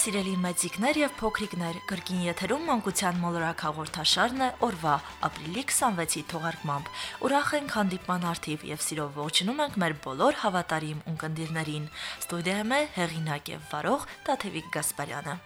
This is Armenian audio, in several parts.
Սիրելի մեծիկներ եւ փոքրիկներ, կրկին եթերում մանկության մոլորակ հաղորդաշարն է օրվա ապրիլի 26-ի թողարկմամբ։ Ուրախ ենք հանդիպման արդիվ եւ սիրով ողջունում ենք մեր բոլոր հավատարիմ ունկնդիրներին։ Ստուդիայում է հեղինակ եւ վարող Տաթևիկ Գասպարյանը։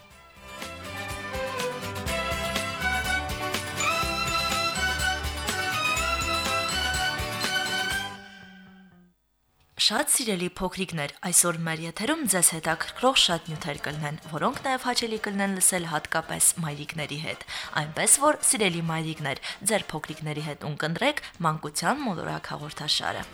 Շատ սիրելի փոքրիկներ, այսօր մեր եթերում ձեզ հետաքրքրող շատ նյութեր կլինեն, որոնք նաև հաճելի կլինեն լսել հատկապես մայրիկների հետ։ Այնպես որ, սիրելի մայրիկներ, ձեր փոքրիկների հետ ունկնդրեք մանկության մոլորակ հաղորդաշարը։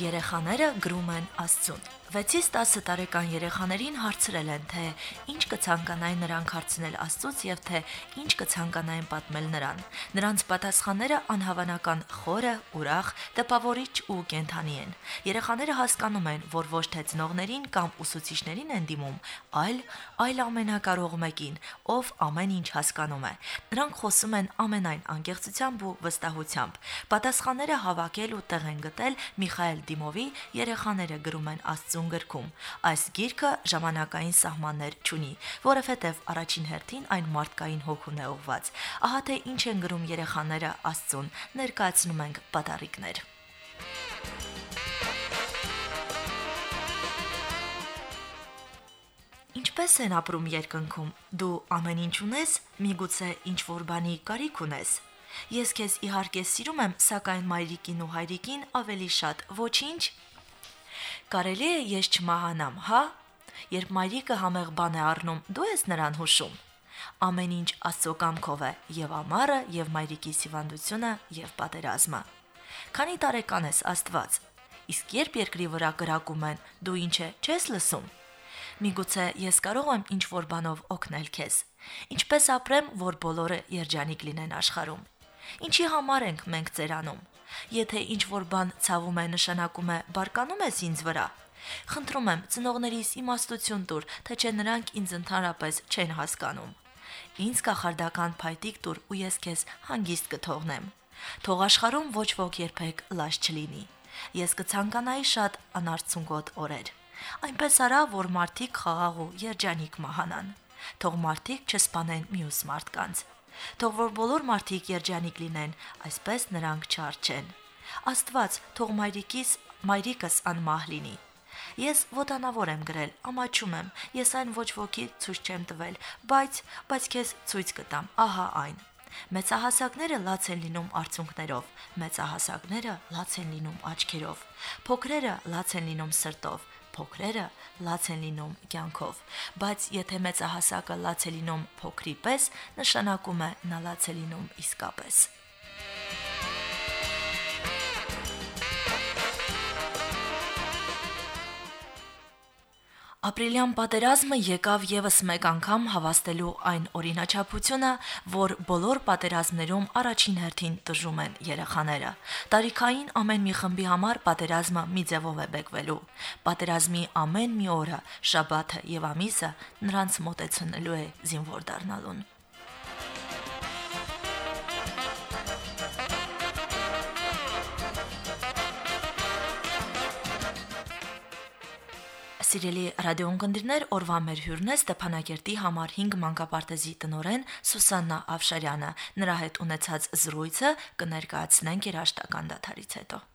Երեխաները գրում են Աստծուն։ 6-ից 10 տարեկան երեխաներին հարցրել են, թե ինչ կցանկանային նրանք հարցնել Աստծոց եւ թե ինչ կցանկանային պատմել նրան։ Նրանց պատասխանները անհավանական խորը, ուրախ, տպավորիչ ու կենթանի են։ Երեխաները հասկանում են, որ ոչ թե ծնողներին կամ ուսուցիչներին են դիմում, այլ այլ ամենակարող մեկին, ով ամեն ինչ հասկանում է։ Նրանք խոսում են ամենայն անկեղծությամբ ու վստահությամբ։ Պատասխանները հավաքել ու տեղ են գտել Միխայել Դիմովի երեխաները գրում են Աստծո 20 գրքում։ Այս գիրքը ժամանակային սահմաններ չունի, որովհետև առաջին հերթին այն մարդկային հոգուն է ուղված։ Ահա թե ինչ են գրում երեխաները Աստծուն։ Ներկայացնում ենք պատարիկներ. Ինչպես են ապրում երկնքում։ Դու ամեն ինչ ունես, միգուցե ինչ որ բանի կարիք ունես։ Ես քեզ իհարկե սիրում եմ, սակայն մայրիկին ու հայրիկին ավելի շատ ոչինչ Կարելի է ես չմահանամ, հա? Երբ մայրիկը համեղ բան է առնում, դու ես նրան հուշում։ Ամեն ինչ Աստծո կամքով է, եւ ամառը, եւ մայրիկի սիվանդությունը, եւ պատերազմը։ Քանի տարեկան ես Աստված։ Իսկ երբ երկրի վրա գրակում են, դու ինչ է, չես լսում։ Միգուցե ես կարող եմ ինչ որ բանով օգնել քեզ։ Ինչպես ապրեմ, որ բոլորը երջանիկ լինեն աշխարհում։ Ինչի համար ենք մենք ծերանում։ Եթե ինչ որ բան ցավում է, նշանակում է բարկանում ես ինձ վրա։ Խնդրում եմ, ծնողներիս իմաստություն տուր, թե չէ նրանք ինձ ընդհանրապես չեն հասկանում։ Ինձ կախարդական փայտիկ տուր ու ես քեզ հանգիստ կթողնեմ։ Թող աշխարհում ոչ ոք երբեք լաց չլինի։ Ես կցանկանայի շատ անարցունքոտ օրեր։ Այնպես արա, որ մարդիկ խաղաղ ու երջանիկ մահանան։ Թող մարդիկ չսպանեն մյուս մարդկանց։ Թող որ բոլոր մարդիկ երջանիկ լինեն, այսպես նրանք չարչեն։ Աստված, թող մայրիկիս մայրիկս անմահ լինի։ Ես ոտանավոր եմ գրել, ամաչում եմ, ես այն ոչ ոքի ցույց չեմ տվել, բայց բայց քեզ ցույց կտամ, ահա այն։ Մեծահասակները լաց են լինում արցունքներով, մեծահասակները լաց են լինում աչքերով, փոքրերը լաց են լինում սրտով, փոքրերը լաց են լինում կյանքով, բայց եթե մեծահասակը լաց է լինում փոքրի պես, նշանակում է նա լաց է լինում իսկապես։ Ապրիլյան պատերազմը եկավ եւս մեկ անգամ հավաստելու այն օրինաչափությունը, որ բոլոր պատերազմներում առաջին հերթին տժում են երեխաները։ Տարիքային ամեն մի խմբի համար պատերազմը մի ձևով է բեկվելու։ Պատերազմի ամեն մի օրը, շաբաթը եւ ամիսը նրանց մոտեցնելու է զինվոր դառնալուն։ Սիրելի ռադիոընկերներ, օրվա մեր հյուրն է Ստեփանակերտի համար 5 մանկապարտեզի տնորեն Սուսաննա Ավշարյանը։ Նրա հետ ունեցած զրույցը կներկայացնենք երաշտական դաթարից հետո։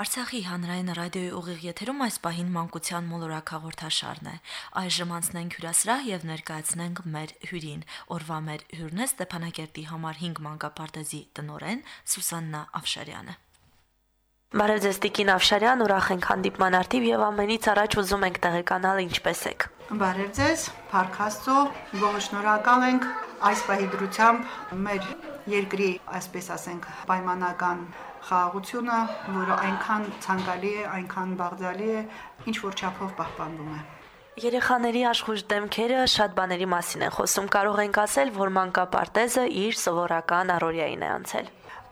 Արցախի հանրային ռադիոյի ուղիղ եթերում այս պահին մանկության մոլորակ հաղորդաշարն է։ Այժմ անցնենք հյուրասրահ եւ ներկայացնենք մեր հյուրին։ Օրվա մեր հյուրն է Ստեփանակերտի համար 5 մանկապարտեզի տնորեն Սուսաննա Ավշարյանը։ Բարև ձեզ Տիկին Ավշարյան, ուրախ ենք հանդիպման արդիվ եւ ամենից առաջ ուզում ենք տեղեկանալ ինչպես եք։ Բարև ձեզ, Փարքաստո, ողջ շնորհակալ ենք այս պահի դրությամբ մեր երկրի, այսպես ասենք, պայմանական խաղաղությունը, որը այնքան ցանկալի է, այնքան բաղձալի է, ինչ որ չափով պահպանվում է։ Երեխաների աշխույժ դեմքերը շատ բաների մասին են խոսում։ Կարող ենք ասել, որ մանկապարտեզը իր սովորական առօրյային է անցել։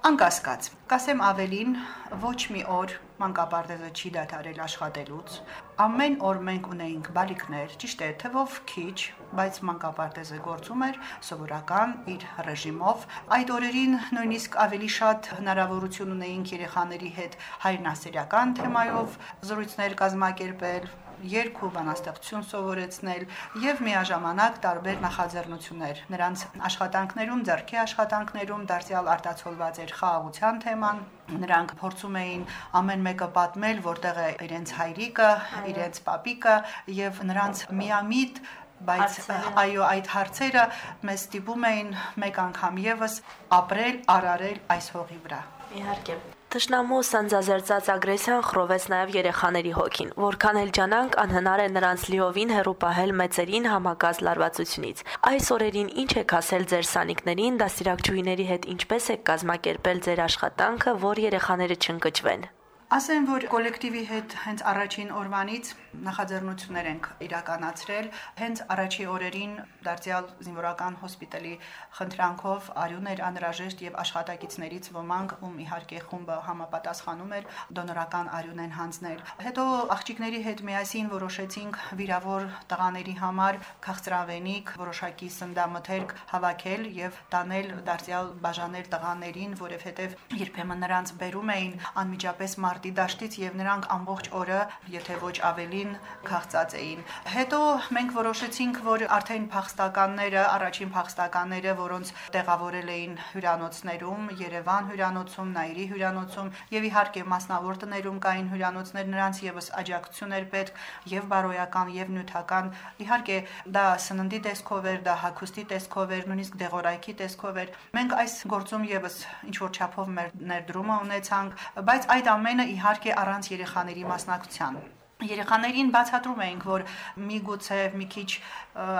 Անկասկած։ Կասեմ ավելին, ոչ մի օր մանկապարտեզը չի դադարել աշխատելուց։ Ամեն օր մենք ունեինք բալիկներ, ճիշտ է, թվով քիչ, բայց մանկապարտեզը գործում էր սովորական իր ռեժիմով։ Այդ օրերին նույնիսկ ավելի շատ հնարավորություն ունեինք երեխաների հետ հայրենասերական թեմայով զրույցներ կազմակերպել, երկու բանաստեղծություն սովորեցնել եւ միաժամանակ տարբեր նախաձեռնություններ։ Նրանց աշխատանքներում, ձեռքի աշխատանքներում դարձյալ արտացոլված էր խաղաղության թեման, նրանք փորձում էին ամեն մեկը պատմել, որտեղ է իրենց հայրիկը, իրենց պապիկը եւ նրանց միամիտ բայց այո այդ հարցերը մեզ ստիպում էին մեկ անգամ եւս ապրել, արարել այս հողի վրա։ Իհարկե։ Տշնամու սանձազերծած ագրեսիան խռովեց նաև երեխաների հոգին, որքան էլ ջանանք անհնար է նրանց լիովին հերու պահել մեծերին համակած լարվածությունից։ Այս օրերին ինչ եք ասել ձեր սանիկներին, դաստիարակչուհիների հետ ինչպես եք կազմակերպել ձեր աշխատանքը, որ երեխաները չընկճվեն։ Ասեմ, որ կոլեկտիվի հետ հենց առաջին օրվանից նախաձեռնություններ ենք իրականացրել։ Հենց առաջի օրերին դարձյալ զինվորական հոսպիտալի խնդրանքով արյուն էր անհրաժեշտ եւ աշխատակիցներից ոմանք, ում իհարկե խումբը համապատասխանում էր, դոնորական արյուն են հանձնել։ Հետո աղջիկների հետ միասին որոշեցինք վիրավոր տղաների համար քաղցրավենիք, որոշակի սնդամթերք հավաքել եւ տանել դարձյալ բաժանել տղաներին, որովհետեւ երբեմն նրանց բերում էին անմիջապես մար մարտի դաշտից եւ նրանք ամբողջ օրը, եթե ոչ ավելին, քաղցած էին։ Հետո մենք որոշեցինք, որ արդեն փախստականները, առաջին փախստականները, որոնց տեղավորել էին հյուրանոցներում, Երևան հյուրանոցում, Նայիրի հյուրանոցում եւ իհարկե մասնավոր տներում կային հյուրանոցներ, նրանց եւս աջակցություն էր պետք եւ բարոյական եւ նյութական։ Իհարկե դա սննդի տեսքով էր, դա հագուստի տեսքով էր, նույնիսկ դեղորայքի տեսքով էր։ Մենք այս գործում եւս ինչ որ չափով մեր ներդրումը ունեցանք, բայց այդ ամենը իհարկե առանց երեխաների մասնակցության Երեխաներին բացատրում էինք, որ միգուցե մի քիչ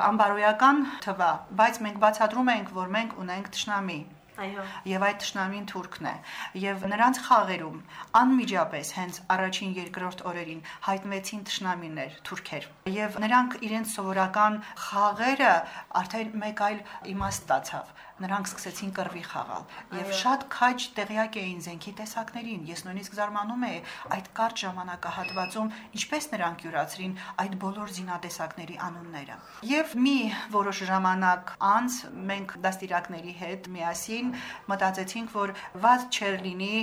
անբարոյական թվա, բայց մենք բացատրում էինք, որ մենք ունենք ճշնամի, Այո։ Եվ այդ ճշնամին թուրքն է։ Եվ նրանց խաղերում անմիջապես հենց առաջին երկրորդ օրերին հայտնվեցին ճշնամիներ, թուրքեր։ Եվ նրանք իրենց սովորական խաղերը արդեն մեկ այլ իմաստ ստացավ նրանք սկսեցին կռվի խաղալ եւ շատ քաջ տեղյակ էին զենքի տեսակներին ես նույնիսկ զարմանում եի այդ կարճ ժամանակահատվածում ինչպես նրանք յուրացրին այդ բոլոր զինատեսակների անունները եւ մի որոշ ժամանակ անց մենք դաստիարակների հետ միասին մտածեցինք որ ված չեր լինի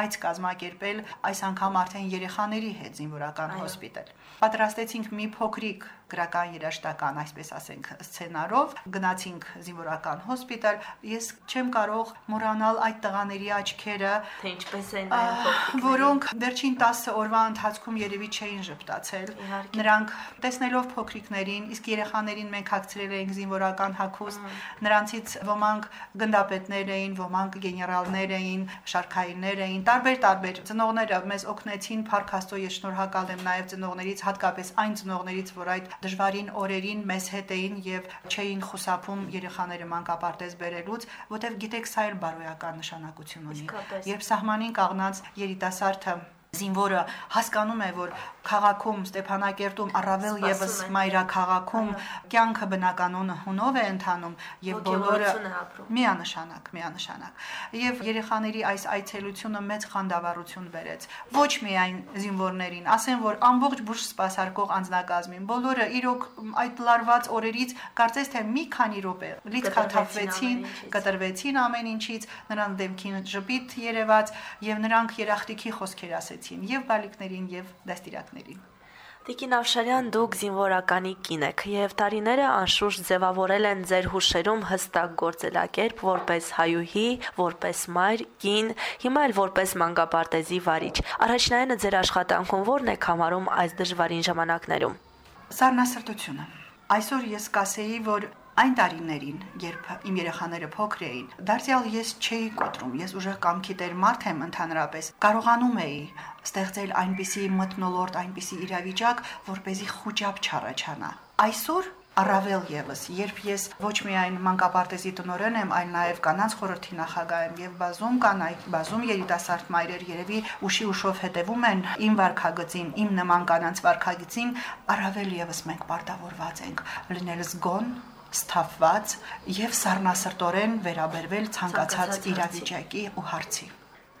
այց կազմակերպել այս անգամ արդեն երեխաների հետ զինվորական հոսպիտալ։ Պատրաստեցինք մի փոքրիկ գրական երաշտական, այսպես ասենք, սցենարով, գնացինք զինվորական հոսպիտալ։ Ես չեմ կարող մոռանալ այդ տղաների աչքերը, թե ինչպես են այն որոնք վերջին 10 օրվա ընթացքում երևի չէին ժպտացել։ Նրանք տեսնելով փոքրիկներին, իսկ երեխաներին մենք հագցրել էինք զինվորական հագուստ, նրանցից ոմանք գնդապետներ էին, ոմանք գեներալներ էին, շարքայիններ էին, տարբեր-տարբեր ծնողները մեզ օգնեցին, Փարքաստո ես շնորհակալ եմ նաև ծնողներից, հատկապես այն ծնողներից, որ այդ դժվարին օրերին մեզ հետ էին եւ չէին խուսափում երեխաները մանկապարտեզ բերելուց, որտեվ գիտեք սա էլ բարոյական նշանակություն ունի։ Երբ սահմանին կաղնած երիտասարդը զինվորը հասկանում է, որ քաղաքում Ստեփանակերտում առավել եւս մայրաքաղաքում կյանքը բնականon հունով է ընթանում եւ բոլորը միանշանակ, միանշանակ։ Եվ երեխաների այս այցելությունը մեծ խանդավառություն բերեց ոչ միայն զինվորներին, ասեն որ ամբողջ բուժ սպասարկող անձնակազմին, բոլորը իրոք այդ լարված օրերից կարծես թե մի քանի րոպե լիցքաթափվեցին, կտրվեցին ամեն ինչից, նրանց դեմքին ժպիտ երևաց եւ նրանք երախտիկի խոսքեր ասեցին եւ բալիկներին եւ դաստիարակներին։ Տիկին Ավշարյան, դուք զինվորականի կին եք եւ տարիները անշուշտ ձևավորել են ձեր հուշերում հստակ գործելակերպ որպես հայուհի, որպես մայր, կին, հիմա էլ որպես մանկապարտեզի վարիչ։ Առաջնայինը ձեր աշխատանքում ո՞րն եք համարում այս դժվարին ժամանակներում։ Սառնասրտությունը։ Այսօր ես կասեի, որ Այն տարիներին, երբ իմ երեխաները փոքր էին, դարձյալ ես չէի կոտրում, ես ուժեղ կամքի տեր մարդ եմ ընդհանրապես։ Կարողանում էի ստեղծել այնպիսի մտնոլորտ, այնպիսի իրավիճակ, որ เป զի խոճապ չառաջանա։ Այսօր Առավել եւս, երբ ես ոչ միայն մանկապարտեզի տնօրեն եմ, այլ նաեւ կանանց խորհրդի նախագահ եմ եւ բազում կանայք, բազում երիտասարդ մայրեր երևի ուշի ուշով հետևում են իմ վարքագծին, իմ նման կանանց վարքագծին, առավել եւս մենք պարտավորված ենք լինել զգոն, սթափված եւ սառնասրտորեն վերաբերվել ցանկացած իրավիճակի ու հարցի։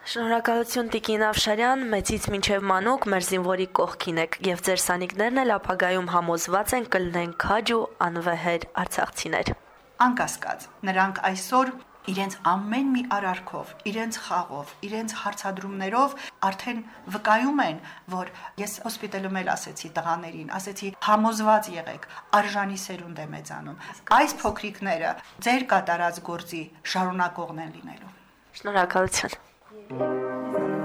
Շնորհակալություն Տիկին Ավշարյան, մեծից մինչև մանուկ մեր զինվորի կողքին եք եւ ձեր սանիկներն էլ ապագայում համոզված են կլինեն քաջ ու անվեհեր արցախցիներ։ Անկասկած, նրանք այսօր իրենց ամեն մի արարքով, իրենց խաղով, իրենց հարցադրումներով արդեն վկայում են, որ ես հոսպիտալում էլ ասեցի տղաներին, ասեցի համոզված եղեք, արժանի սերունդ է մեծանում։ Այս փոքրիկները ձեր կատարած գործի շարունակողն են լինելու։ Շնորհակալություն։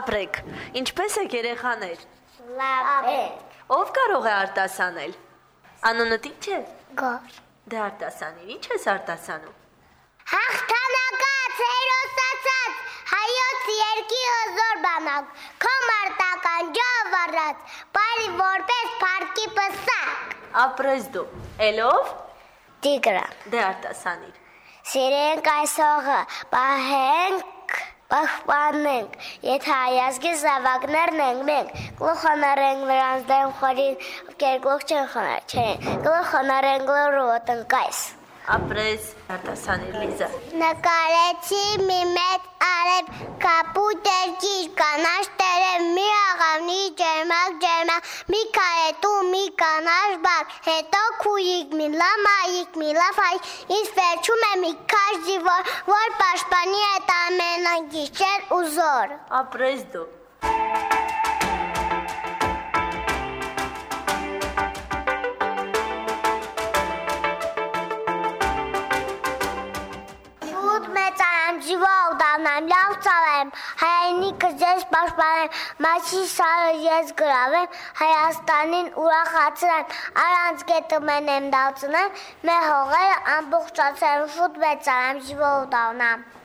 ապրեք։ Ինչպե՞ս եք երեխաներ։ Լավ։ Ով կարող է արտասանել։ Անունդ ի՞նչ է։ Գոր։ Դե արտասանիր, ի՞նչ ես արտասանում։ Հաղթանակած, հերոսացած, հայոց երկիրը զոր բանակ, քո մարտական ջավառած, բարի որպես парքի պսակ։ Ապրես դու։ Էլով։ Տիգրան։ Դե արտասանիր։ Սիրենք այս հողը, պահենք պահպանենք, եթե հայազգի զավակներն ենք մենք, գլխանարենք նրանց դեմ խորին, ովքեր գլխ չեն խոնար, չեն, գլխանարենք լորու ոտնկայս։ Ապրես արտասանիր Լիզա։ Նկարեցի մի մեծ արև կապուտ էր ճիշտ կանաչ տերև մի աղավնի ջերմակ ջերմակ մի կարետու մի կանաչ բակ հետո քույիկ մի լամայիկ մի լաֆայ ինձ վերջում է մի քաշ զիվոր որ պաշտպանի այդ ամենագիշեր ու զոր Ապրես դու։ Շուտ դառնամ, լավ ծավեմ, հայրենիքը ձեզ պաշտպանեմ, մաչի սարը ես գրավեմ, Հայաստանին ուրախացրեմ, առանց գետը մենեմ դարձնեմ, մեր հողերը ամբողջացեմ, շուտ մեծանամ, ջիվով դառնամ։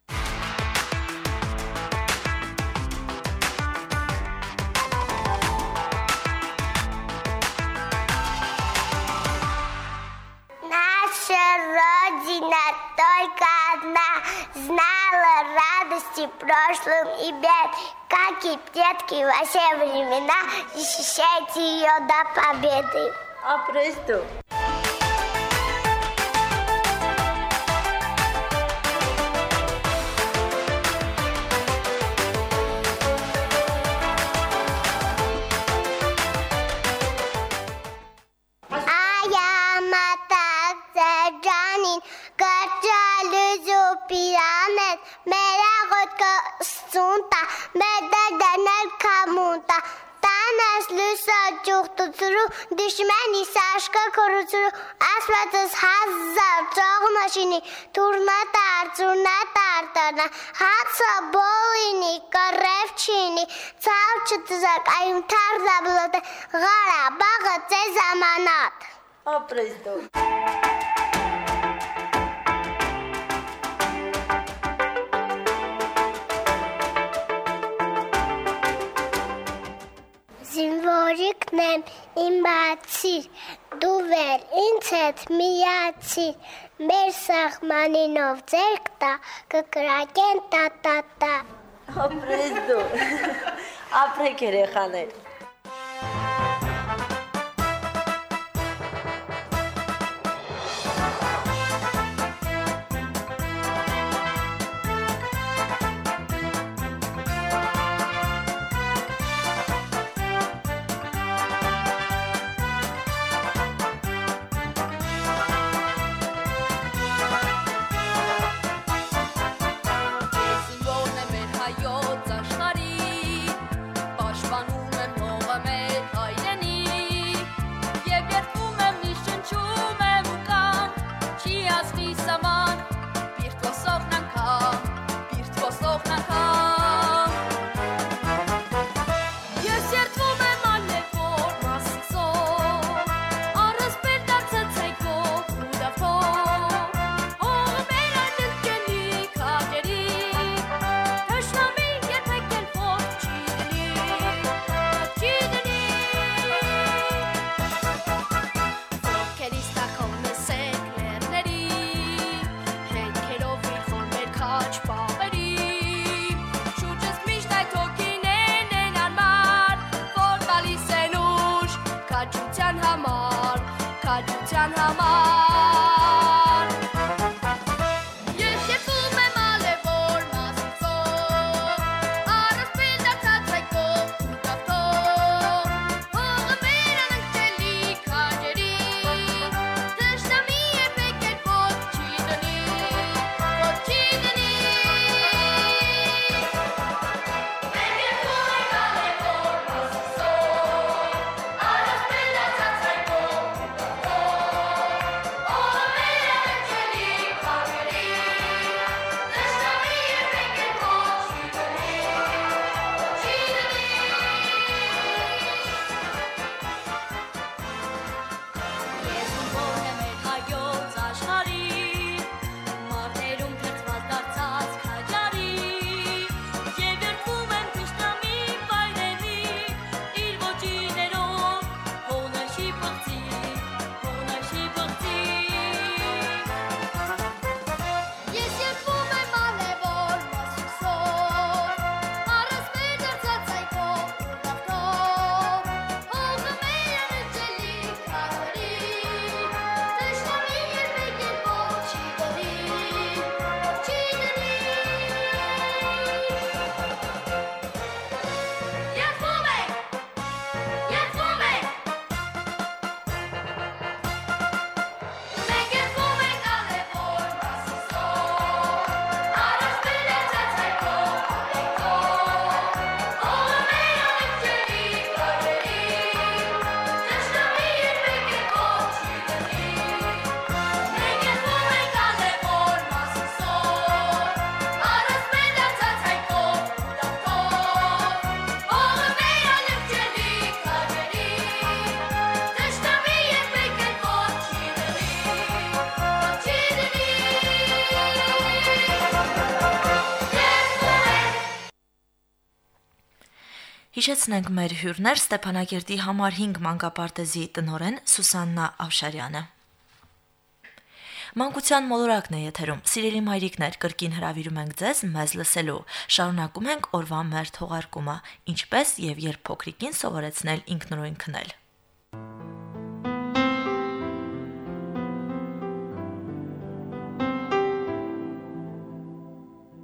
прошлом и бед. Как и предки во все времена, защищайте ее до победы. А престол. կորուցրու դժմենի սաշկա կորուցրու ասվածս հազար ծող մաշինի դուրնա տարծունա տարտնա հացը բոլինի կռև չինի ցավ չծակ այմ թարզաբլոտը գարա բաղը ծեզամանատ ապրես դու Աղջիկն եմ, իմ բացիր, դու վեր, ինձ հետ միացիր, մեր սախմանինով ձերք տա, կկրակեն տա-տա-տա։ Ապրես դու, ապրեք երեխաներ։ հիշեցնենք մեր հյուրներ Ստեփանակերտի համար 5 մանկապարտեզի տնորեն Սուսաննա Ավշարյանը։ Մանկության մոլորակն է եթերում։ Սիրելի մայրիկներ, կրկին հրավիրում ենք ձեզ մեզ լսելու։ Շարունակում ենք օրվա մեր թողարկումը, ինչպես եւ երբ փոքրիկին սովորեցնել ինքնուրույն քնել։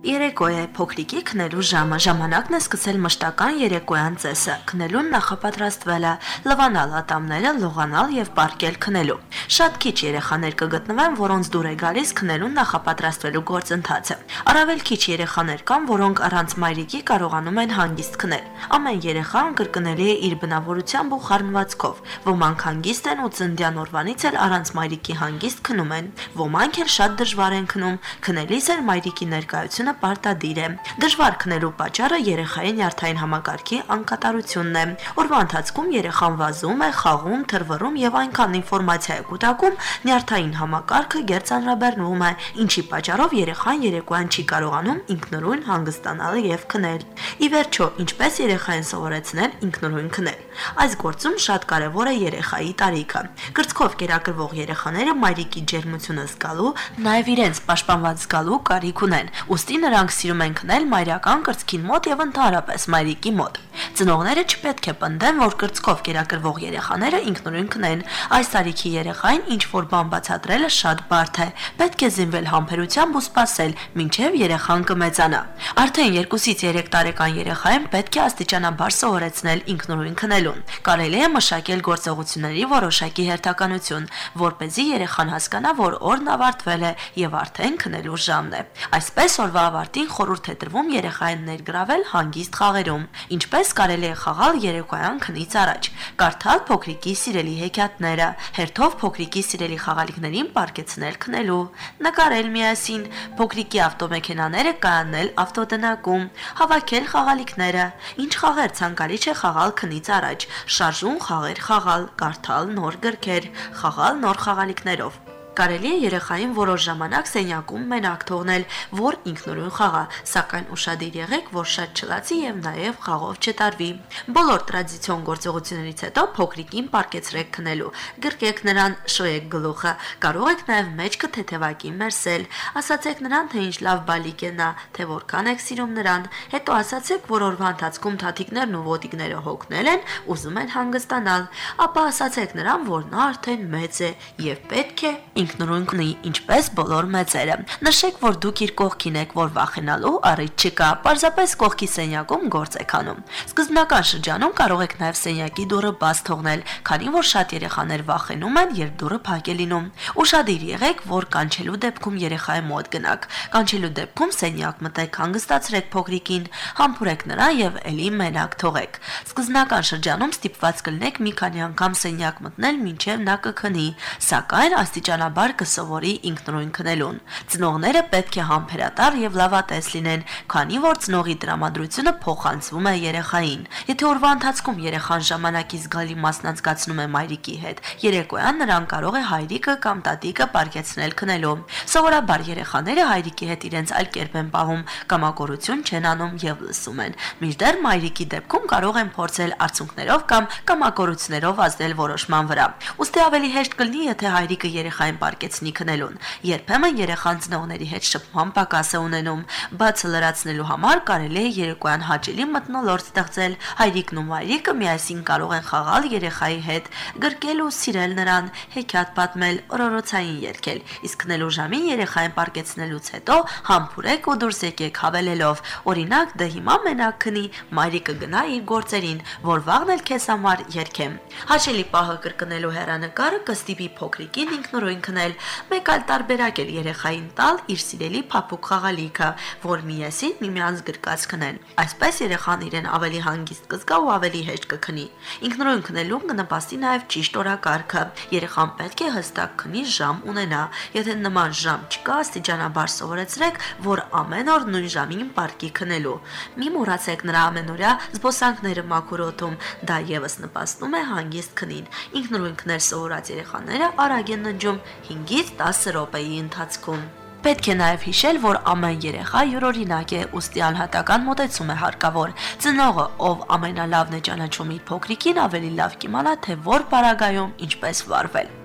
Երեկո է, փոքրիկի քնելու ժամը։ Ժամանակն է սկսել մշտական երեկոյան ծեսը։ Քնելուն նախապատրաստվել է, լվանալ ատամները, լողանալ եւ պարկել քնելու։ Շատ քիչ երեխաներ կգտնվեն, որոնց դուր է գալիս քնելուն նախապատրաստվելու գործընթացը։ Առավել քիչ երեխաներ կան, որոնք առանց մայրիկի կարողանում են հանգիստ քնել։ Ամեն երեխա կրկնելի է իր բնավորությամբ ու խառնվածքով։ Ոմանք հանգիստ են ու ծննդյան օրվանից էլ առանց մայրիկի հանգիստ քնում են։ Ոմանք էլ շատ դժվար են քնում։ Քնելիս էլ մայրիկի ներկայությունը պարտադիր է։ Դժվար քնելու պատճառը երեխայի նյարդային համակարգի անկատարությունն է։ Օրվա ընթացքում երեխան վազում է, խաղում, թռվռում եւ այնքան ինֆորմացիա է կուտակում, նյարդային համակարգը գերծանրաբեռնվում է, ինչի պատճառով երեխան երեկոյան չի կարողանում ինքնուրույն հանգստանալ եւ քնել։ Ի վերջո, ինչպես երեխային սովորեցնել ինքնուրույն քնել։ Այս գործում շատ կարևոր է երեխայի տարիքը։ Կրծքով կերակրվող երեխաները մայրիկի ջերմությունը զգալու, նաև իրենց պաշտպանված զգալու կարիք ունեն։ Ոստի նրանք սիրում են քնել մայրական կրծքին մոտ եւ ընդհանրապես մայրիկի մոտ։ Ծնողները չպետք է պնդեն, որ կրծքով կերակրվող երեխաները ինքնուրույն քնեն։ Այս տարիքի երեխային ինչ որ բան բացատրելը շատ բարդ է։ Պետք է զինվել համբերությամբ ու սպասել, մինչև երեխան կմեծանա։ Արդեն 2-ից 3 տարեկան երեխային պետք է աստիճանաբար սովորեցնել ինքնուրույն քնելուն։ Կարելի է մշակել գործողությունների որոշակի հերթականություն, որ เป զի երեխան հասկանա, որ օրն ավարտվել է եւ արդեն քնելու ժամն է։ Այսպես օրվա ավարտին խորհուրդ է տրվում երեխային ներգրավել հանգիստ խաղերում, ինչպես կարելի է խաղալ երեկոյան քնից առաջ, կարդալ փոքրիկի սիրելի հեքիաթները, հերթով փոքրիկի սիրելի խաղալիքներին պարկեցնել քնելու, նկարել միասին, փոքրիկի ավտոմեքենաները կայանել ավտոտնակում, հավաքել խաղալիքները, ինչ խաղեր ցանկալի չէ խաղալ քնից առաջ, շարժուն խաղեր խաղալ, կարդալ նոր գրքեր, խաղալ նոր խաղալիքներով։ Կարելի է երեխային որոշ ժամանակ սենյակում մենակ թողնել, որ ինքնուրույն խաղա, սակայն ուշադիր եղեք, որ շատ չլացի եւ նաեւ խաղով չտարվի։ Բոլոր տրադիցիոն գործողություններից հետո փոքրիկին պարկեցրեք քնելու։ Գրկեք նրան, շոյեք գլուխը, կարող եք նաեւ մեջքը թեթևակի մերսել։ Ասացեք նրան, թե ինչ լավ բալիկ է նա, թե որքան եք սիրում նրան։ Հետո ասացեք, որ օրվա ընթացքում թաթիկներն ու ոտիկները հոգնել են, ուզում են հանգստանալ։ Ապա ասացեք նրան, որ նա արդեն մեծ է եւ պետք է ինքնուրույն կնի, ինչպես բոլոր մեծերը։ Նշեք, որ դուք իր կողքին եք, որ վախենալու առիթ չկա։ Պարզապես կողքի սենյակում գործ եք անում։ Սկզբնական շրջանում կարող եք նաև սենյակի դուռը բաց թողնել, քանի որ շատ երեխաներ վախենում են, երբ դուռը փակ է լինում։ Ուշադիր եղեք, որ կանչելու դեպքում երեխայի մոտ գնաք։ Կանչելու դեպքում սենյակ մտեք, հանգստացրեք փոքրիկին, համբուրեք նրան եւ ելի մենակ թողեք։ Սկզբնական շրջանում ստիպված կլինեք մի քանի անգամ սենյակ մտնել, մինչև նա կքնի, սակայն աստիճանաբար բնականաբար կսովորի ինքնուրույն քնելուն։ Ծնողները պետք է համբերատար եւ լավատես լինեն, քանի որ ծնողի տրամադրությունը փոխանցվում է երեխային։ Եթե օրվա ընթացքում երեխան ժամանակի զգալի մասն անցկացնում է մայրիկի հետ, երեկոյան նրան կարող է հայրիկը կամ տատիկը պարկեցնել քնելու։ Սովորաբար երեխաները հայրիկի հետ իրենց այլ կերպ են պահում, կամակորություն չեն անում եւ լսում են։ Մինչդեռ մայրիկի դեպքում կարող են փորձել արցունքներով կամ կամակորություններով ազդել որոշման վրա։ Ոստի ավելի հեշտ կլինի, եթե հայրիկը երեխային պարկեցնի քնելուն։ Երբեմն երեխան ծնողների հետ շփման պակաս է ունենում։ Բացը լրացնելու համար կարելի է երեկոյան հաճելի մտնոլորտ ստեղծել։ Հայրիկն ու մայրիկը միասին կարող են խաղալ երեխայի հետ, գրկել ու սիրել նրան, հեքիաթ պատմել, օրորոցային երգել։ Իսկ քնելու ժամին երեխային պարկեցնելուց հետո համբուրեք ու դուրս եկեք հավելելով. Օրինակ, դե հիմա մենակ քնի, մայրիկը գնա իր գործերին, որ վաղն էլ քեզ համար երգեմ։ Հաճելի պահը կրկնելու հերանեկարը կստիպի փոքրիկին ինքնուրույն քնել։ Մեկ այլ տարբերակ էլ երեխային տալ իր սիրելի փափուկ խաղալիքը, որ միասին միմյանց գրկած քնեն։ Այսպես երեխան իրեն ավելի հանգիստ կզգա ու ավելի հեշտ կքնի։ Ինքնուրույն քնելուն կնպաստի նաև ճիշտ օրակարգը։ Երեխան պետք է հստակ քնի ժամ ունենա։ Եթե նման ժամ չկա, աստիճանաբար սովորեցրեք, որ ամեն օր նույն ժամին պարկի քնելու։ Մի մոռացեք նրա ամենօրյա զբոսանքները մաքուր օդում, դա եւս նպաստում է հանգիստ քնին։ Ինքնուրույն քնել սովորած երեխաները արագ են ննջում 5-ից 10 րոպեի ընթացքում։ Պետք է նաև հիշել, որ ամեն երեխա յուրօրինակ է, ուստի անհատական մոտեցում է հարկավոր։ Ծնողը, ով ամենալավն է ճանաչում իր փոքրիկին, ավելի լավ կիմանա, թե որ պարագայում ինչպես վարվել։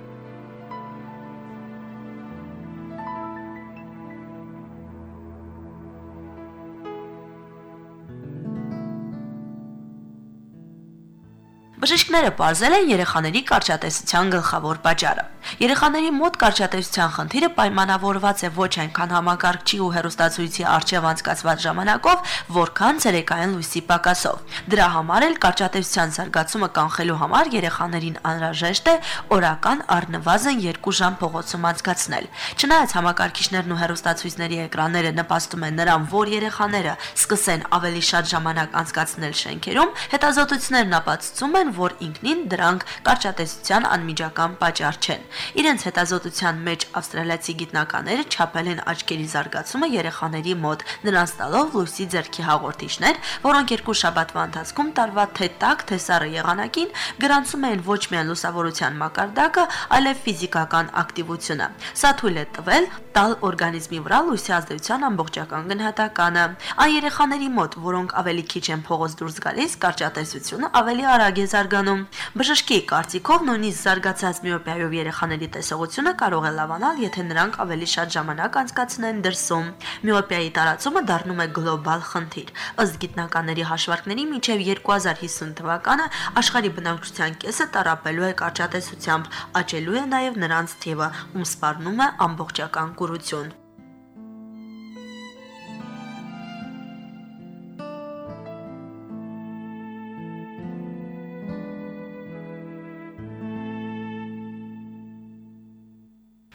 Բժիշկները ողջել են երեխաների կարճատեսության գլխավոր պատճառը։ Երեխաների մոտ կարճատեսության խնդիրը պայմանավորված է ոչ այնքան համակարգչի ու հեռուստացույցի արժև անցկացված ժամանակով, որքան ցերեկային լույսի պակասով։ Դրա համար էլ կարճատեսության զարգացումը կանխելու համար երեխաներին անհրաժեշտ է օրական առնվազն 2 ժամ փողոցում անցկացնել։ Չնայած համակարգիչներն ու հեռուստացույցների էկրանները նպաստում են նրան, որ երեխաները սկսեն ավելի շատ ժամանակ անցկացնել շենքերում, հետազոտություններն ապացուցում են, որ ինքնին դրանք կարճատեսության անմիջական պատճառ չեն։ Իրենց հետազոտության մեջ ավստրալիացի գիտնականները չափել են աչքերի զարգացումը երեխաների մոտ, նրանց տալով լույսի ձեռքի հաղորդիչներ, որոնք երկու շաբաթվա ընթացքում տարվա թե տաք, թե սառը եղանակին գրանցում են ոչ միայն լուսավորության մակարդակը, այլև ֆիզիկական ակտիվությունը։ Սա թույլ է տվել տալ օրգանիզմի վրա լույսի ազդեցության ամբողջական գնահատականը։ Այն երեխաների մոտ, որոնք ավելի քիչ են փողոց դուրս գալիս, կարճատեսությունը ավելի արագ է զարգանում։ Բժշկի կարծիքով նույնիսկ զարգացած միոպիայով երեխաների տեսողությունը կարող է լավանալ, եթե նրանք ավելի շատ ժամանակ անցկացնեն դրսում։ Միոպիայի տարածումը դառնում է գլոբալ խնդիր։ Ըստ գիտնականների հաշվարկների, մինչև 2050 թվականը աշխարհի բնակչության կեսը տարապելու է կարճատեսությամբ, աճելու է նաև նրանց թիվը, ում սպառնում է ամբողջական կուրություն։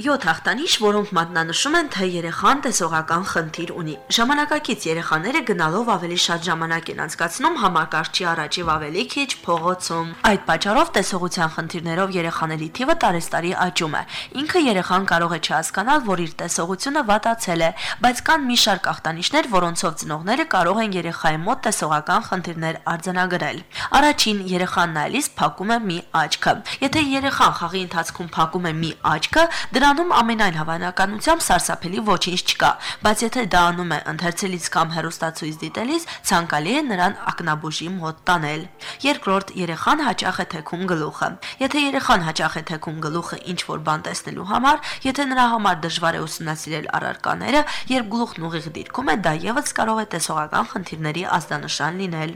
Յոթ հաղթանիշ, որոնք մատնանշում են, թե երեխան տեսողական խնդիր ունի։ Ժամանակակից երեխաները գնալով ավելի շատ ժամանակ են անցկացնում համակարգչի առաջիվ ավելի քիչ փողոցում։ Այդ պատճառով տեսողության խնդիրներով երեխաների թիվը տարեստարի աճում է։ Ինքը երեխան կարող է չհասկանալ, որ իր տեսողությունը վատացել է, բայց կան մի շարք հաղթանիշներ, որոնցով ծնողները կարող են երեխայի մոտ տեսողական խնդիրներ արձանագրել։ Առաջին երեխան նայելիս փակում է մի աչքը։ Եթե երեխան խաղի ընթացքում փակում է մի աչքը, Դրանում ամենայն հավանականությամբ սարսափելի ոչինչ չկա, բայց եթե դա անում է ընթերցելիս կամ հեռուստացույց դիտելիս, ցանկալի է նրան ակնաբուժի մոտ տանել։ Երկրորդ, երեխան հաճախ է թեքում գլուխը։ Եթե երեխան հաճախ է թեքում գլուխը ինչ որ բան տեսնելու համար, եթե նրա համար դժվար է ուսումնասիրել առարկաները, երբ գլուխն ուղիղ դիրքում է, դա եւս կարող է տեսողական խնդիրների ազդանշան լինել։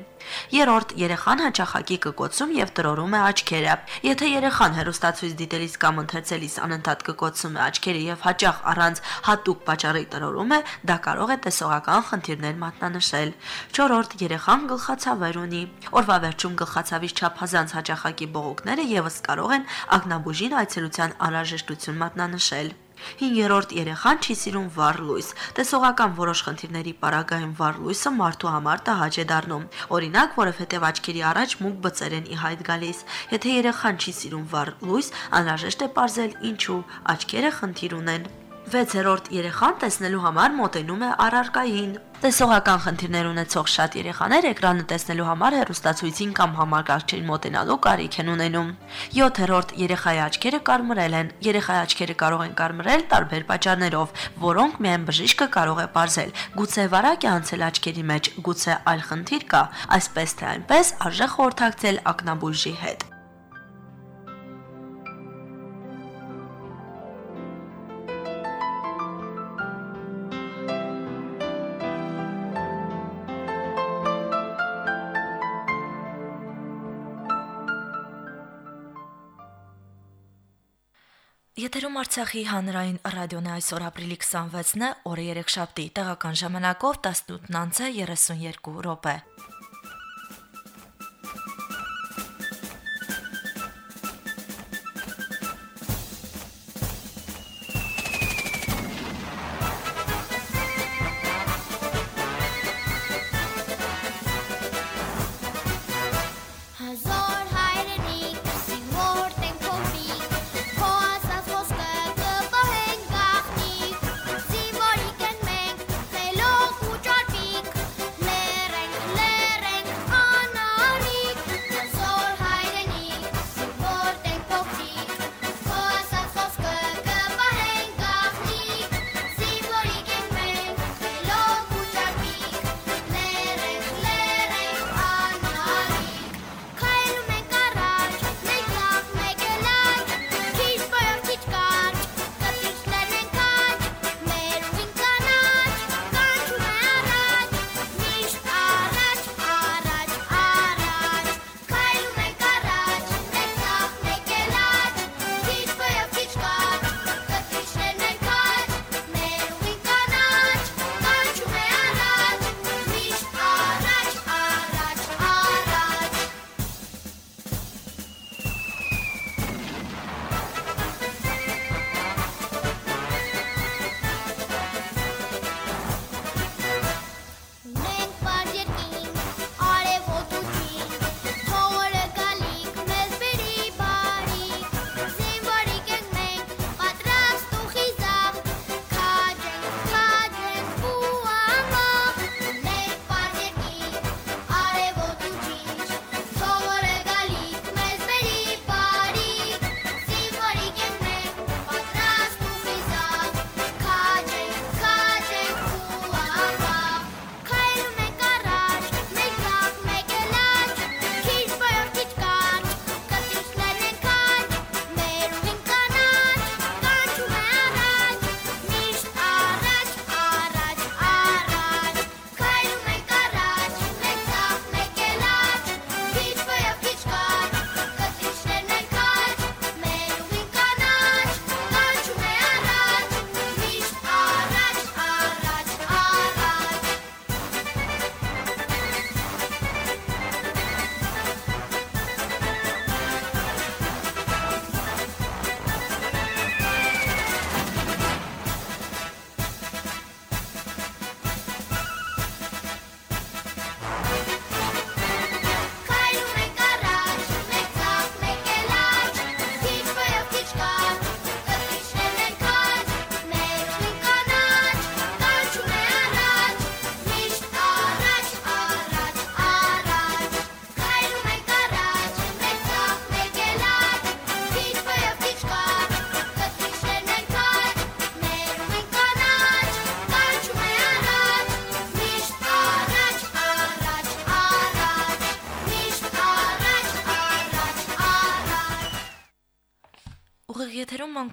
Երորդ, երեխան հաճախակի կկոցում եւ տրորում է աչքերը։ Եթե երեխան հեռուստացույց դիտելիս կամ ընթերցելիս անընդհատ կկոցում է աչքերը եւ հաճախ առանց հատուկ պատճառի տրորում է, դա կարող է տեսողական խնդիրներ մատնանշել։ Չորրորդ, երեխան գլխացավեր ունի։ Օրվա վերջում գլխացավից չափազանց հաճախակի բողոքները եւս կարող են ակնաբուժին այցելության անհրաժեշտություն մատնանշել։ Հինգերորդ երեխան չի սիրում վառ լույս։ Տեսողական որոշ խնդիրների պարագային վառ լույսը մարդու համար տհաճ է դառնում։ Օրինակ, որովհետև աչքերի առաջ մուգ բծեր են ի հայտ գալիս։ Եթե երեխան չի սիրում վառ լույս, անհրաժեշտ է ողջել ինչու աչքերը խնդիր ունեն։ 6-րդ երեխան տեսնելու համար մոտենում է առարկային։ Տեսողական խնդիրներ ունեցող շատ երեխաներ էկրանը տեսնելու համար հեռուստացույցին կամ համակարգչին մոտենալու կարիք են ունենում։ 7-րդ երեխայի աչքերը կարմրել են։ Երեխայի աչքերը կարող են կարմրել տարբեր պատճառներով, որոնք միայն բժիշկը կարող է ողջել։ Գուցե վարակ է անցել աչքերի մեջ, գուցե այլ խնդիր կա, այսպես թե այնպես արժե խորհրդակցել ակնաբույժի հետ։ Եթերում Արցախի հանրային ռադիոն այսօր ապրիլի 26-ն է, օրը 3 շաբթի, տեղական ժամանակով 18:32 րոպե։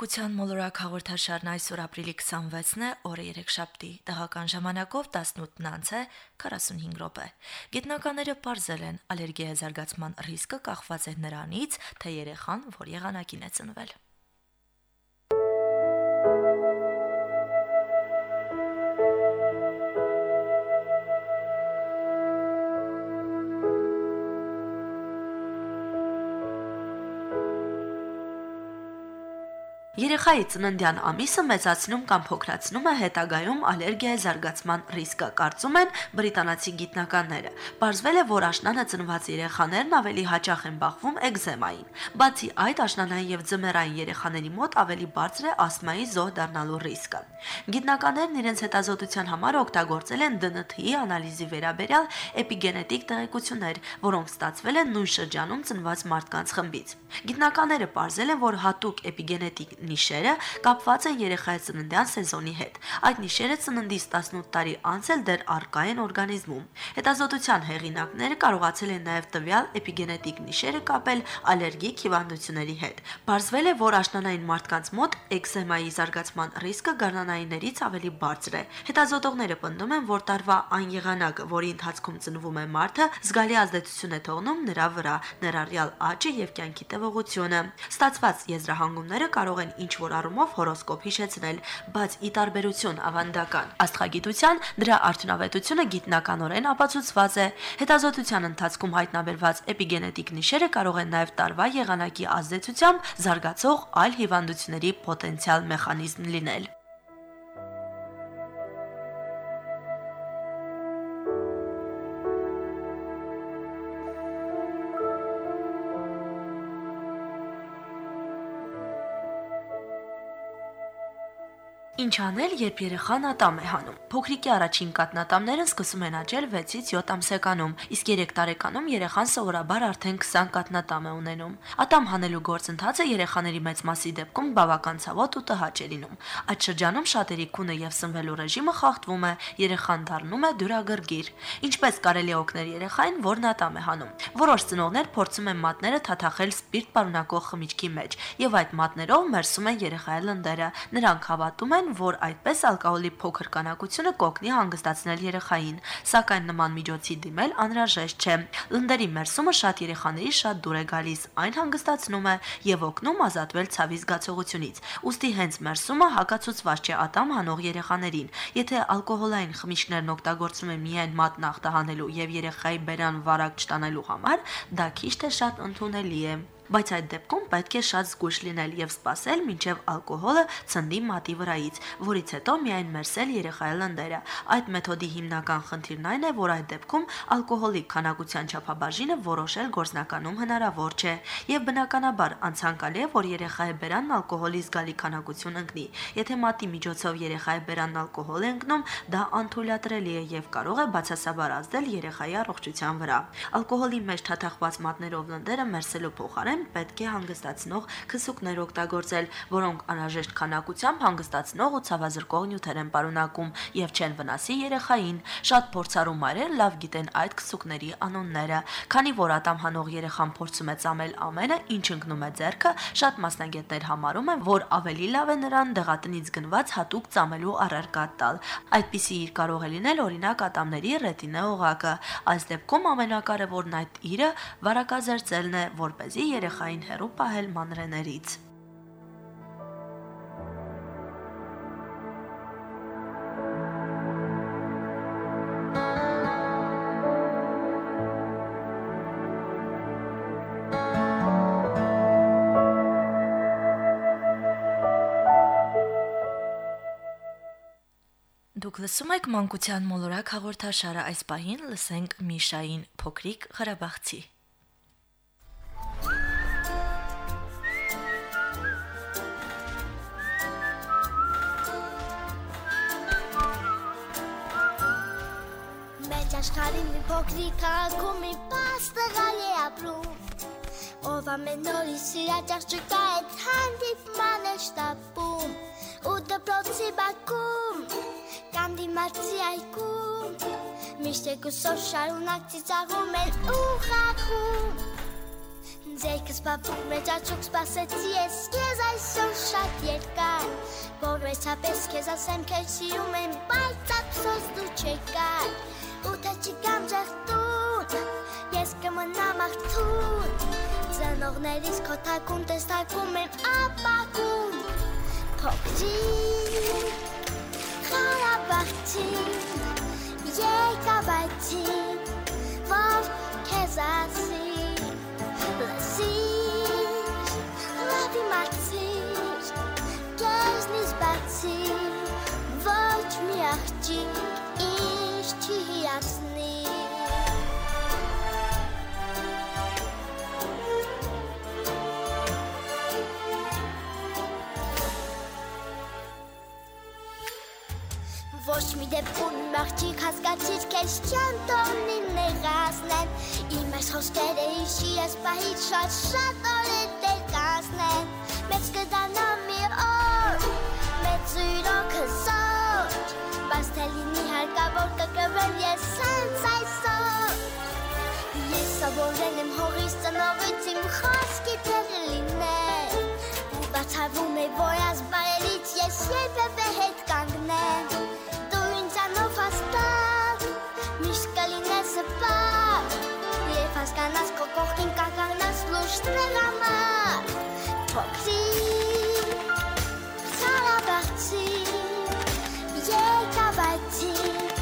մանկության մոլորակ հաղորդաշարն այսօր ապրիլի 26-ն է, օրը 3 շաբթի։ Տեղական ժամանակով 18:00 է 45 րոպե։ Գիտնականները ողրզել են ալերգիայի զարգացման ռիսկը կախված է նրանից, թե երեխան որ եղանակին է ծնվել։ Երեխայի ծննդյան ամիսը մեծացնում կամ փոքրացնում է հետագայում ալերգիայի զարգացման ռիսկը, կարծում են բրիտանացի գիտնականները։ Պարզվել է, որ աշնանը ծնված երեխաներն ավելի հաճախ են բախվում էկզեմային։ Բացի այդ, աշնանային եւ ձմեռային երեխաների մոտ ավելի բարձր է ասթմայի զոհ դառնալու ռիսկը։ Գիտնականներն իրենց հետազոտության համար օգտագործել են ԴՆԹ-ի անալիզի վերաբերյալ էպիգենետիկ տեղեկություններ, որոնք ստացվել են նույն շրջանում ծնված մարդկանց խմբից։ Գիտնականները ողջել են, որ հատուկ էպիգենետիկ նիշերը կապված են երեխայի ծննդյան սեզոնի հետ։ Այդ նիշերը ծննդից 18 տարի անց էլ դեռ արկա են օրգանիզմում։ Հետազոտության հեղինակները կարողացել են նաև տվյալ էպիգենետիկ նիշերը կապել ալերգիկ հիվանդությունների հետ։ Բարձվել է, որ աշնանային մարդկանց մոտ էկզեմայի զարգացման ռիսկը գարնանայիններից ավելի բարձր է։ Հետազոտողները պնդում են, որ տարվա այն եղանակը, որի ընթացքում ծնվում է մարդը, զգալի ազդեցություն է թողնում նրա վրա, ներառյալ աճը եւ կյանքի տևողությունը։ Ստացված եզրահանգումները կարող են ինչ որ առումով հորոսկոպ հիշեցնել, բայց ի տարբերություն ավանդական աստղագիտության, դրա արդյունավետությունը գիտնականորեն ապացուցված է։ Հետազոտության ընթացքում հայտնաբերված էպիգենետիկ նիշերը կարող են նաև տարվա եղանակի ազդեցությամբ զարգացող այլ հիվանդությունների պոտենցիալ մեխանիզմ լինել։ Ինչ անել, երբ երեխան ատամ է հանում։ Փոքրիկի առաջին կատնատամները սկսում են աճել 6-ից 7 ամսեկանում, իսկ 3 տարեկանում երեխան սովորաբար արդեն 20 կատնատամ է ունենում։ Ատամ հանելու գործընթացը երեխաների մեծ մասի դեպքում բավական ցավոտ ու տհաճ է լինում։ Այդ շրջանում շատերի քունը եւ սնվելու ռեժիմը խախտվում է, երեխան դառնում է դյուրագրգիռ։ Ինչպես կարելի է օգնել երեխային, որն ատամ է հանում։ Որոշ ծնողներ փորձում են մատները թաթախել սպիրտ պարունակող խմիչքի մեջ եւ այդ մատներով մերսում են երեխայի լնդերը։ Նրանք հավատում են, որ այդպես ալկոհոլի փոքր կանակությունը կօգնի հանգստացնել երեխային, սակայն նման միջոցի դիմել անհրաժեշտ չէ։ Լնդերի մերսումը շատ երեխաների շատ դուր է գալիս, այն հանգստացնում է եւ օգնում ազատվել ցավի զգացողությունից։ Ոստի հենց մերսումը հակացուցված չէ ատամ հանող երեխաներին։ Եթե ալկոհոլային խմիչքներն օգտագործում են միայն մատնախ ախտահանելու եւ երեխայի բերան վարակ չտանելու համար, դա քիչ թե շատ ընդունելի է Բայց այդ դեպքում պետք է շատ զգույշ լինել եւ սпасել մինչեւ ալկոհոլը ցնդի մատի վրայից, որից հետո միայն մերսել երեխայի լնդերը։ Այդ մեթոդի հիմնական խնդիրն այն է, որ այդ դեպքում ալկոհոլի քանակության չափաբաժինը որոշել գործնականում հնարավոր չէ եւ բնականաբար անցանկալի է, որ երեխայի բերանն ալկոհոլի զգալի քանակություն ընկնի։ Եթե մատի միջոցով երեխայի բերանն ալկոհոլ է ընկնում, դա անթույլատրելի է եւ կարող է բացասաբար ազդել երեխայի առողջության վրա։ Ալկոհոլի մեջ թաթախված մատներով լնդերը մերսելու փոխարեն պետք է հանգստացնող քսուկներ օգտագործել, որոնք անհրաժեշտ քանակությամբ հանգստացնող ու ցավազրկող նյութեր են պարունակում եւ չեն վնասի երեխային։ Շատ փորձառու մայրեր լավ գիտեն այդ քսուկների անունները։ Քանի որ ատամ հանող երեխան փորձում է ծամել ամենը, ինչ ընկնում է ձեռքը, շատ մասնագետներ համարում են, որ ավելի լավ է նրան դեղատնից գնված հատուկ ծամելու առարկա տալ։ Այդպիսի իր կարող է լինել օրինակ ատամների ռետինե օղակը։ Այս դեպքում ամենակարևորն այդ իրը վարակազերծելն է, որ เป զի երեխային հեռու պահել մանրեներից։ Դուք լսում եք մանկության մոլորակ հաղորդաշարը այս պահին լսենք Միշային փոքրիկ Ղարաբաղցի աշխարհի մի փոքրիկ քաղաքում մի պաստղալ է ապրում Ով ամեն նորից սիրաճար չկա այդ հանդիպման է շտապում Ու դպրոցի բակում կամ դիմացի այգում Միշտ եկուսով շարունակ ծիծաղում են ու խաղում Ձերքս բապուկ մեջ աչուկ սպասեցի ես Կեզ այսօր շատ երկար Որ վերջապես կեզ ասեմ քեզ սիրում եմ Բայց ափսոս դու չեկար կմնամ աղթուն Ծնողներիս քո թակուն տեսակում եմ ապակուն Փոքրիկ Խարաբաղցին Եկավայցին Որ քեզ ասի լսիր, լավի մացիր, կեզնից բացի, ոչ մի աղջիկ ինչ չի հիացնի։ Ոչ մի դեպքում մաղջիկ հասկացիր քեզ չեմ տոնի նեղացնեն Իմ այս խոսքերը իշի ես պահից շատ շատ օրեր դեր կանցնեն Մեծ կդանա մի օր, մեծ ուրոքը սոր Բայց թե լինի հարկավոր կկրվեմ ես սենց այսօր Ես սովորել եմ հողից ծնողից իմ խոսքի տեղ լինել Ու բացարվում է, որ ազ բարերից ես երբևէ հետ կանգնեմ Երբ հասկանաս քո կողքին կանգնած լուրջ տներ համար Փոքրիկ Սարաբաղցի Եկավայցի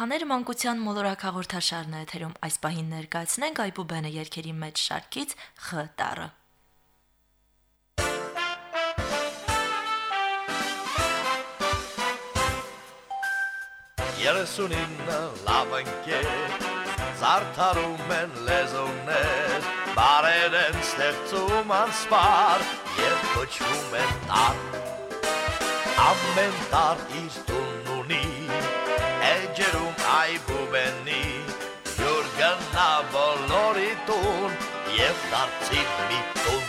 երեխաներ, մանկության մոլորակ հաղորդաշարն է եթերում այս պահին ներկայացնենք Այբուբենը երկերի մեջ շարքից Խ տառը։ Երեսունինը լավ ընկեր, զարդարում են լեզուներ, բարեր են ստեղծում անսպար և կոչվում են տար։ Ամեն տար իր այբուբենի, յուր գնա բոլորի տուն և դարձիր մի տուն։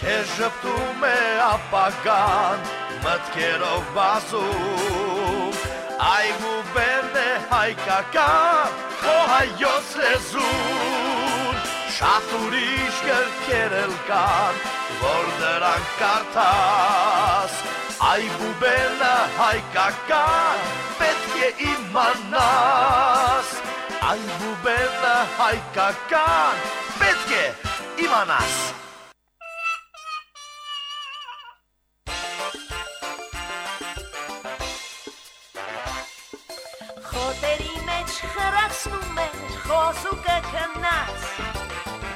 Քեզ ժպտում է ապագան, մտքերով բազում, այգուբերն է հայկական, քո հայոց լեզուն, շատ ուրիշ գրքեր էլ կան, որ դրանք կարդաս, այգուբերնը հայկական, պետք է իմանաս, այգուբերնը հայկական, պետք է իմանաս։ Խոտերի մեջ խրացնում էր խոսուկը քնած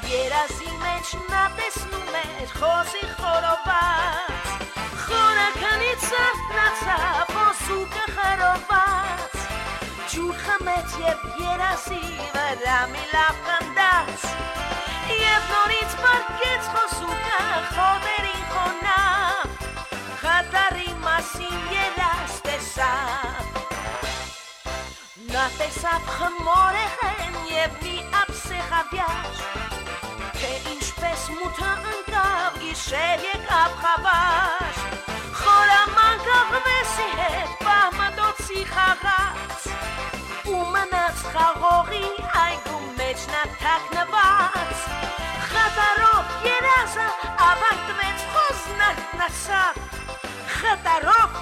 Երազի մեջ նա տեսնում էր խոսի խորոված Խորականից արտնացավ խոսուկը խրոված Ջուր խմեց և երազի վրա մի լավ կնդաց Եվ նորից պարկեց խոսուկը խոտերին խոնավ Խատարի մասին երաս տեսավ Նա տեսավ խմորեղեն եւ մի ափսեխավյար Թե ինչպես մութը ընկավ գիշեր երազը ավարտվեց խոսնակնասավ խատարով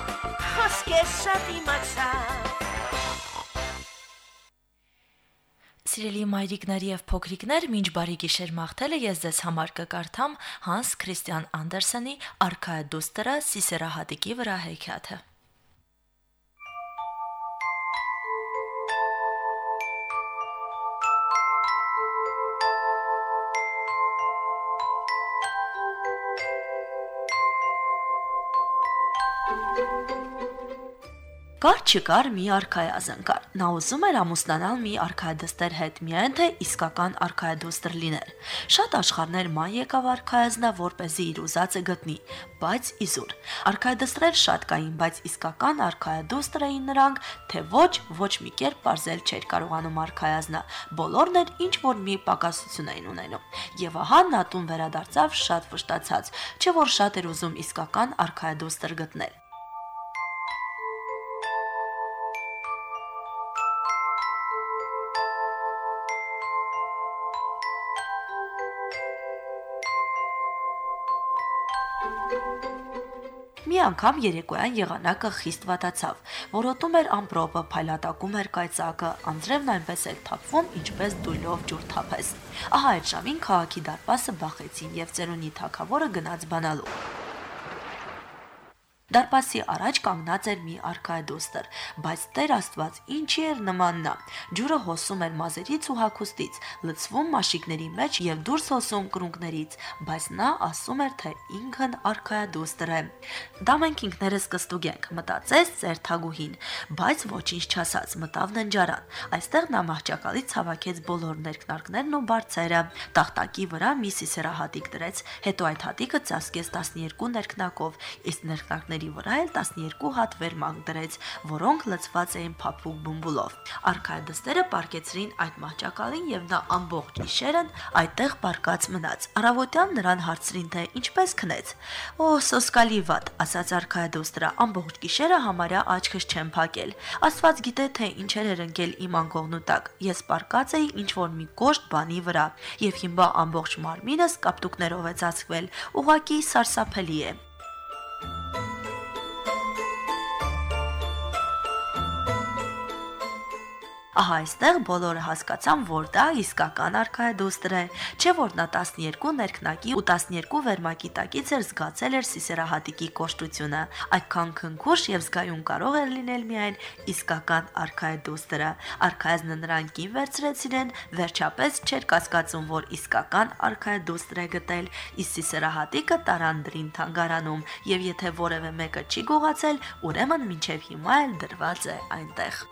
խոսքեր շատ իմացավ Սիրելի մայրիկներ եւ փոքրիկներ, մինչ բարի գիշեր մաղթելը ես ձեզ համար կկարդամ Հանս Քրիստիան Անդերսոնի Արքայ դուստրա Սիսերահատիկի վրա հեքիաթը։ Կար չկար մի արքայազնկար։ Նա ուզում էր ամուսնանալ մի արքայադստեր հետ, միայն թե իսկական արքայադոստր լիներ։ Շատ աշխարհներ ման եկավ արքայազնա, որպեսզի իր ուզածը գտնի, բայց իզուր։ Արքայադստրեր շատ կային, բայց իսկական արքայադոստր էին նրանք, թե ոչ, ոչ մի կերպ բարձել չէր կարողանում արքայազնա։ Բոլորն էլ ինչ որ մի պակասություն էին ունենում։ Եվ ահա նա տուն վերադարձավ շատ վշտացած, չէ որ շատ էր ուզում իսկական արքայադոստր գտնել։ Մի անգամ երեկոյան եղանակը խիստ վատացավ։ Որոտում էր ամպրոպը, փայլատակում էր կայծակը, անձրևն այնպես էլ թափվում, ինչպես դույլով ջուր թափես։ Ահա այդ ժամին քաղաքի դարպասը բախեցին եւ ծերունի թակավորը գնաց բանալու։ Դարպասի առաջ կանգնած էր մի արքայադոստր, բայց Տեր Աստված ինչի էր նման նա։ Ջուրը հոսում էր մազերից ու հագուստից, լցվում մաշիկների մեջ եւ դուրս հոսում կրունկներից, բայց նա ասում էր, թե ինքն արքայադոստր է։ Դա մենք ինքներս կստուգենք, մտածեց ծեր թագուհին, բայց ոչինչ չասաց, մտավ ննջարան։ Այստեղ նա մահճակալից հավաքեց բոլոր ներքնարկներն ու բարձերը, տախտակի վրա մի սիսերահատիկ դրեց, հետո այդ հատիկը ծածկեց 12 ներքնակով, իսկ ներքնակները ծաղիկների վրա էլ 12 հատ վերմանք դրեց, որոնք լցված էին փափուկ բումբուլով։ Արքայադստերը պարկեցրին այդ մահճակալին եւ նա ամբողջ գիշերն այդտեղ պարկած մնաց։ Արավոտյան նրան հարցրին թե ինչպես քնեց։ Օ, սոսկալի վատ, ասաց Արքայադոստրա, ամբողջ գիշերը համարյա աչքս չեմ փակել։ Աստված գիտե թե ինչեր էր ընկել իմ անկողնու տակ։ Ես պարկած էի ինչ որ մի կոշտ բանի վրա եւ հիմա ամբողջ մարմինս կապտուկներով է ծածկվել։ Ուղակի սարսափելի է։ Ահա այստեղ բոլորը հասկացան, որ դա իսկական արքայադոստր է, չէ որ նա 12 ներքնակի ու 12 վերմակի տակից էր զգացել էր Սիսերահատիկի կոշտությունը։ Այդքան քնքուշ եւ զգայուն կարող էր լինել միայն իսկական արքայադոստերը։ Արքայազնը նրան կին վերցրեց իրեն, վերջապես չէր կասկածում, որ իսկական արքայադոստր է գտել, իսկ Սիսերահատիկը տարան դրին թանգարանում, եւ եթե որևէ մեկը չի գողացել, ուրեմն մինչև հիմա էլ դրված է այնտեղ։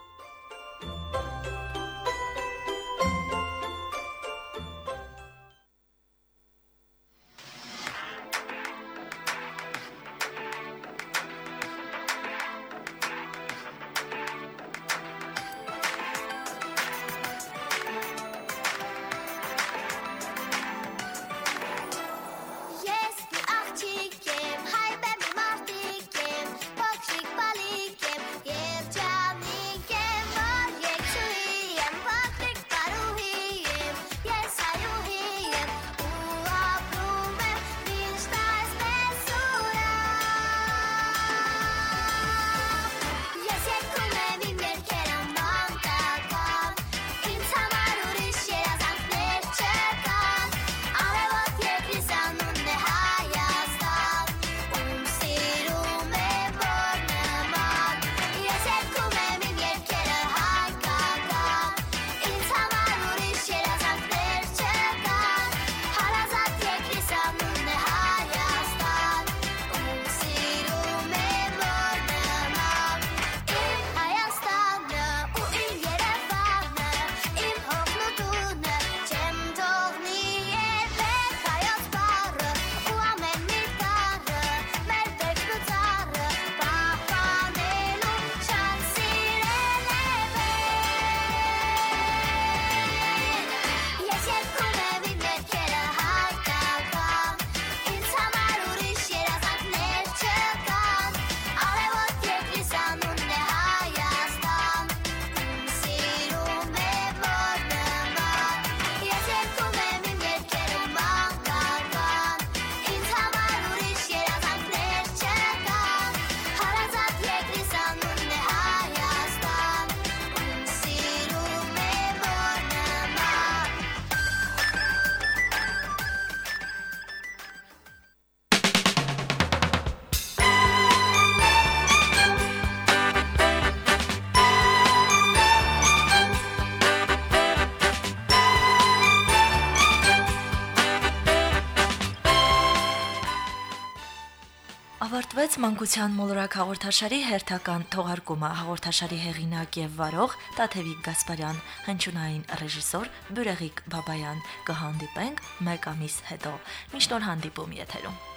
Ավարտվեց մանկության մոլորակ հաղորդաշարի հերթական թողարկումը հաղորդաշարի հեղինակ եւ վարող Տաթևիկ Գասպարյան, հնչյունային ռեժիսոր Բյուրեգիկ Բաբայան։ Կհանդիպենք մեկ ամիս հետո։ Միշտ հանդիպում եթերում։